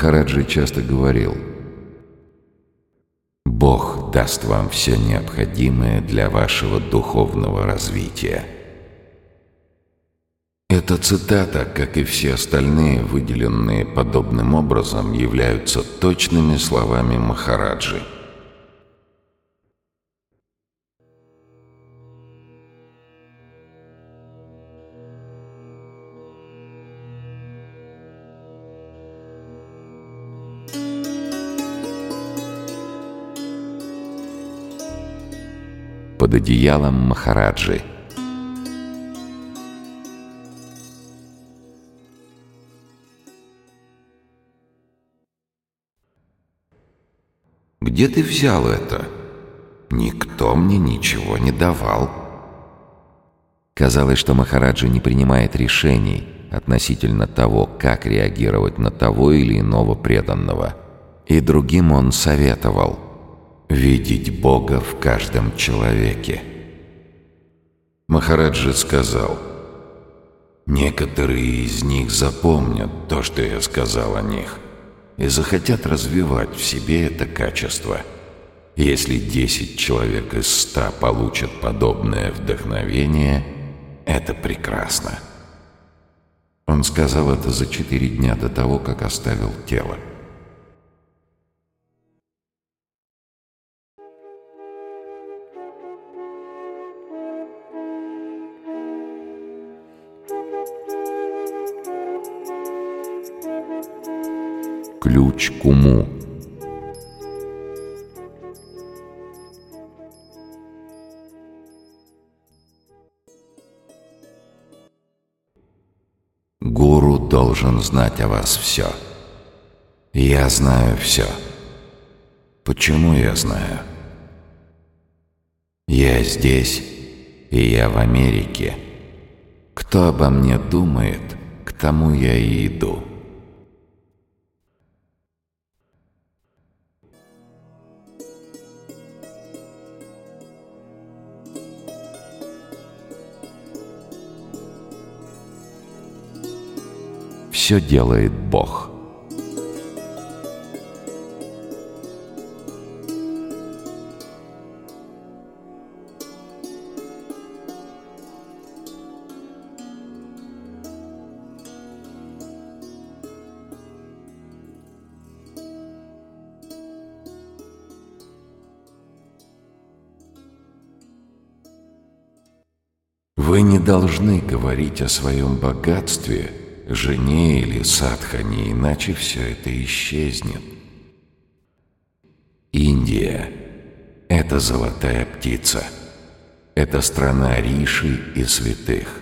Махараджи часто говорил, «Бог даст вам все необходимое для вашего духовного развития». Эта цитата, как и все остальные, выделенные подобным образом, являются точными словами Махараджи – под одеялом Махараджи. «Где ты взял это? Никто мне ничего не давал». Казалось, что Махараджи не принимает решений относительно того, как реагировать на того или иного преданного. И другим он советовал – видеть Бога в каждом человеке. Махараджи сказал, «Некоторые из них запомнят то, что я сказал о них, и захотят развивать в себе это качество. Если десять человек из ста получат подобное вдохновение, это прекрасно». Он сказал это за четыре дня до того, как оставил тело. Ключ к уму. Гуру должен знать о вас все. Я знаю все. Почему я знаю? Я здесь, и я в Америке. Кто обо мне думает, к тому я и иду. Все делает Бог. Вы не должны говорить о своем богатстве – жене или садхане, иначе все это исчезнет. Индия — это золотая птица. Это страна риши и святых.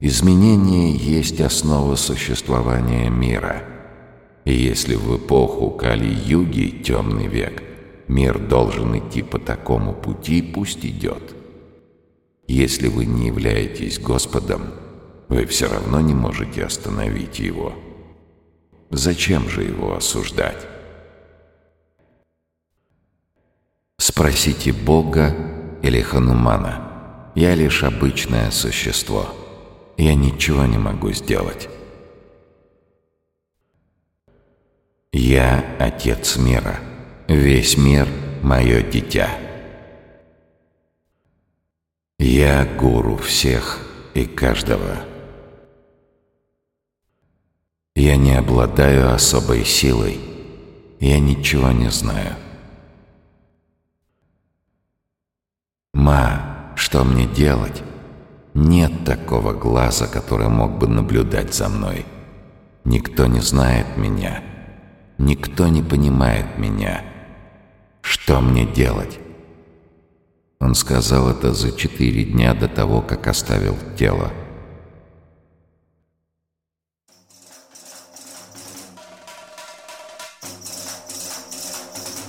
Изменение есть основа существования мира. И если в эпоху Кали-юги, темный век, мир должен идти по такому пути, пусть идет. Если вы не являетесь Господом, вы все равно не можете остановить его. Зачем же его осуждать? Спросите Бога или Ханумана. Я лишь обычное существо. Я ничего не могу сделать. Я — Отец мира. Весь мир — мое дитя. Я — гуру всех и каждого. Я не обладаю особой силой. Я ничего не знаю. Ма, что мне делать? Нет такого глаза, который мог бы наблюдать за мной. Никто не знает меня. Никто не понимает меня. Что мне делать? Он сказал это за четыре дня до того, как оставил тело.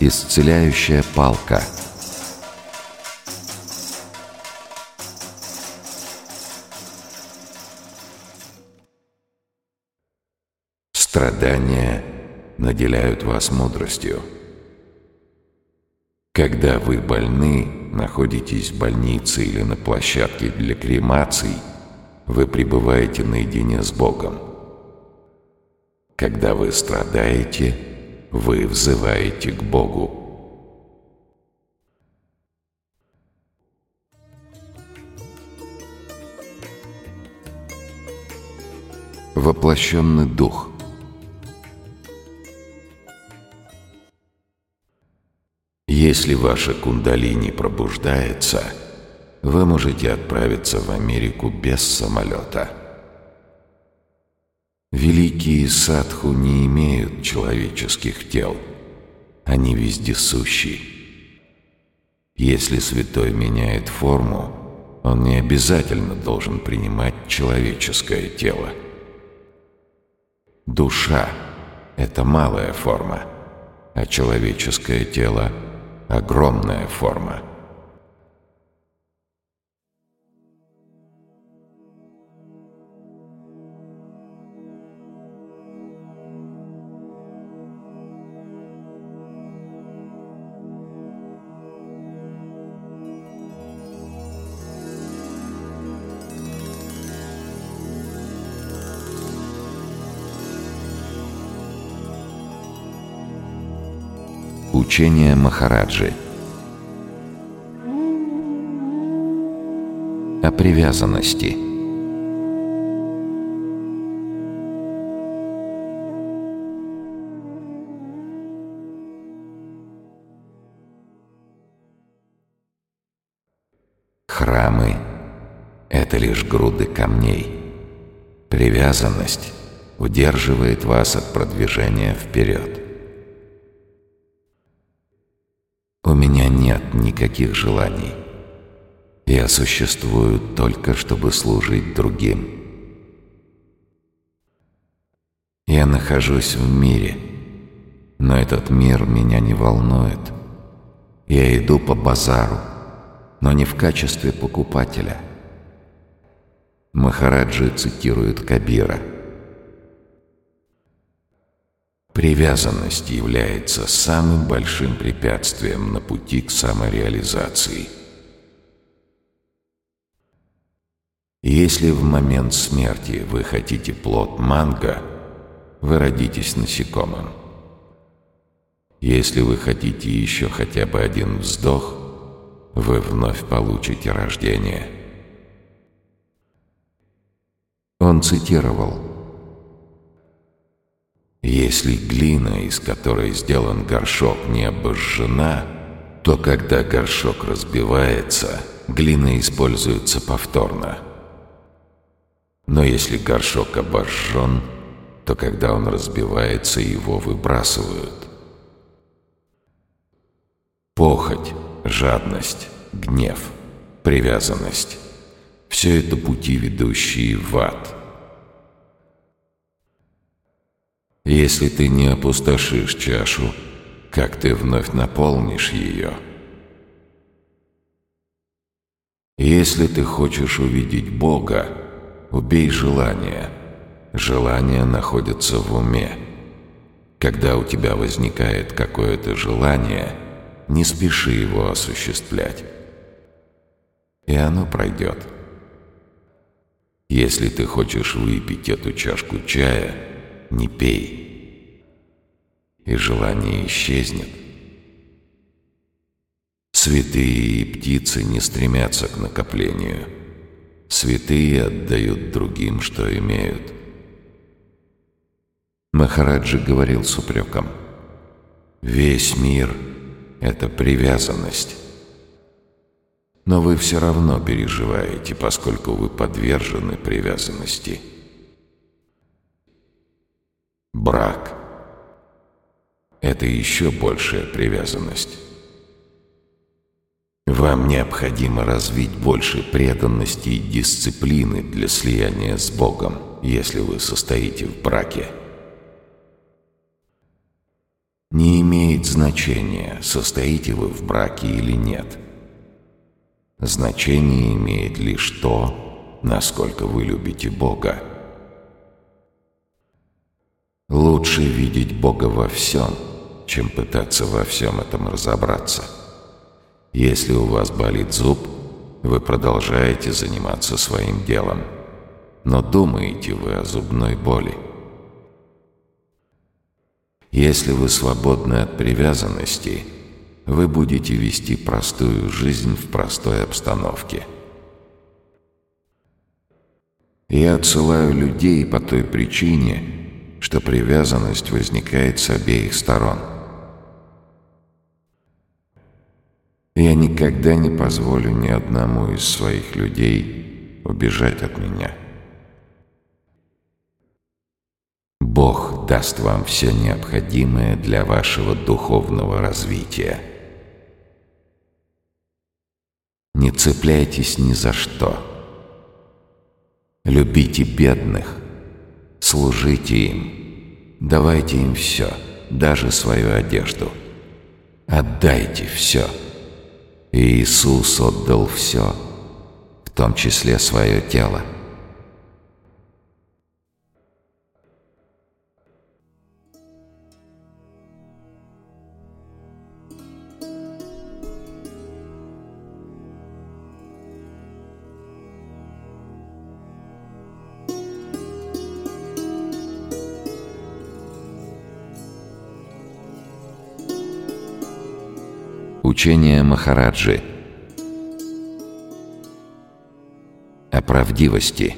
Исцеляющая палка. Страдания наделяют вас мудростью. Когда вы больны, находитесь в больнице или на площадке для кремаций, вы пребываете наедине с Богом. Когда вы страдаете, вы взываете к Богу. Воплощенный дух Если ваша кундалини пробуждается, вы можете отправиться в Америку без самолета. Великие садху не имеют человеческих тел. Они вездесущи. Если святой меняет форму, он не обязательно должен принимать человеческое тело. Душа — это малая форма, а человеческое тело — огромная форма — Учение Махараджи О привязанности Храмы — это лишь груды камней. Привязанность удерживает вас от продвижения вперед. У меня нет никаких желаний. Я существую только, чтобы служить другим. Я нахожусь в мире, но этот мир меня не волнует. Я иду по базару, но не в качестве покупателя. Махараджи цитирует Кабира – Привязанность является самым большим препятствием на пути к самореализации. Если в момент смерти вы хотите плод манго, вы родитесь насекомым. Если вы хотите еще хотя бы один вздох, вы вновь получите рождение. Он цитировал если глина, из которой сделан горшок, не обожжена, то когда горшок разбивается, глина используется повторно. Но если горшок обожжен, то когда он разбивается, его выбрасывают. Похоть, жадность, гнев, привязанность — все это пути, ведущие в ад — Если ты не опустошишь чашу, как ты вновь наполнишь ее? Если ты хочешь увидеть Бога, убей желание. Желание находится в уме. Когда у тебя возникает какое-то желание, не спеши его осуществлять. И оно пройдет. Если ты хочешь выпить эту чашку чая, не пей, и желание исчезнет. Святые и птицы не стремятся к накоплению. Святые отдают другим, что имеют. Махараджи говорил с упреком. «Весь мир — это привязанность. Но вы все равно переживаете, поскольку вы подвержены привязанности». Брак — это еще большая привязанность. Вам необходимо развить больше преданности и дисциплины для слияния с Богом, если вы состоите в браке. Не имеет значения, состоите вы в браке или нет. Значение имеет лишь то, насколько вы любите Бога. Лучше видеть Бога во всем, чем пытаться во всем этом разобраться. Если у вас болит зуб, вы продолжаете заниматься своим делом. Но думаете вы о зубной боли. Если вы свободны от привязанности, вы будете вести простую жизнь в простой обстановке. Я отсылаю людей по той причине, что привязанность возникает с обеих сторон. Я никогда не позволю ни одному из своих людей убежать от меня. Бог даст вам все необходимое для вашего духовного развития. Не цепляйтесь ни за что. Любите бедных, служите им, давайте им все, даже свою одежду. Отдайте все. Иисус отдал все, в том числе свое тело. Учение Махараджи о правдивости.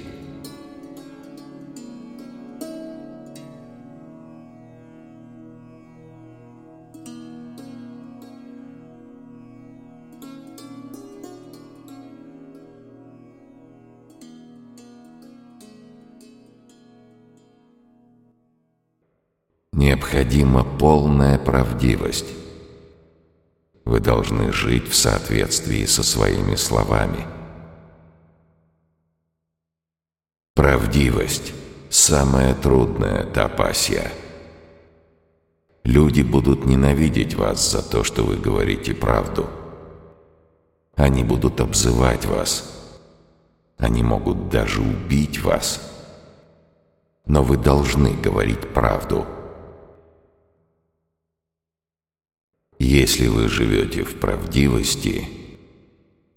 Необходима полная правдивость. Вы должны жить в соответствии со своими словами. Правдивость – самая трудная тапасия. Люди будут ненавидеть вас за то, что вы говорите правду. Они будут обзывать вас. Они могут даже убить вас. Но вы должны говорить правду – Если вы живете в правдивости,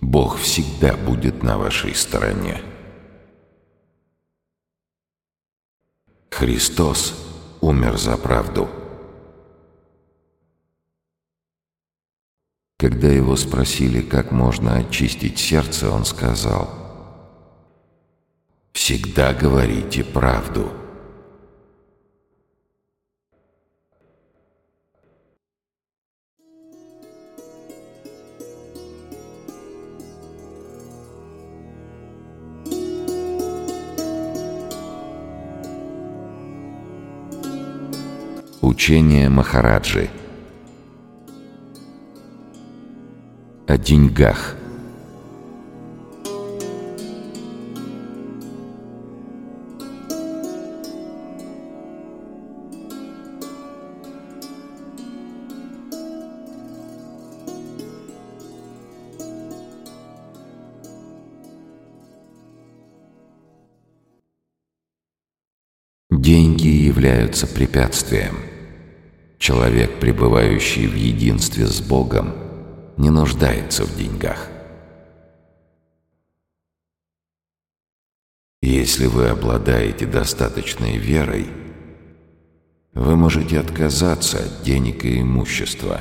Бог всегда будет на вашей стороне. Христос умер за правду. Когда его спросили, как можно очистить сердце, он сказал, «Всегда говорите правду». Учение Махараджи. О деньгах. Деньги являются препятствием – Человек, пребывающий в единстве с Богом, не нуждается в деньгах. Если вы обладаете достаточной верой, вы можете отказаться от денег и имущества.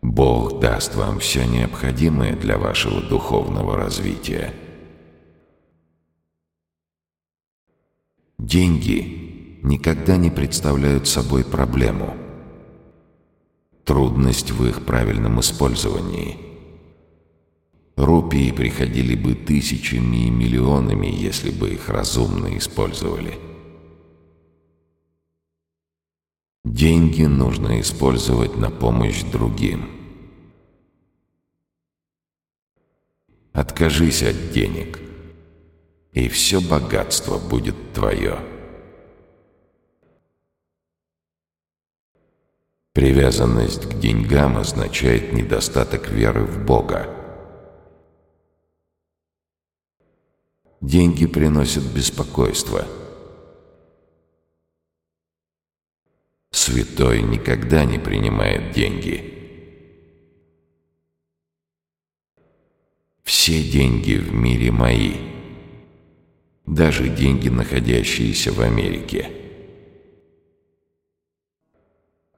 Бог даст вам все необходимое для вашего духовного развития. Деньги никогда не представляют собой проблему. Трудность в их правильном использовании. Рупии приходили бы тысячами и миллионами, если бы их разумно использовали. Деньги нужно использовать на помощь другим. Откажись от денег, и все богатство будет твое. Привязанность к деньгам означает недостаток веры в Бога. Деньги приносят беспокойство. Святой никогда не принимает деньги. Все деньги в мире мои, даже деньги, находящиеся в Америке –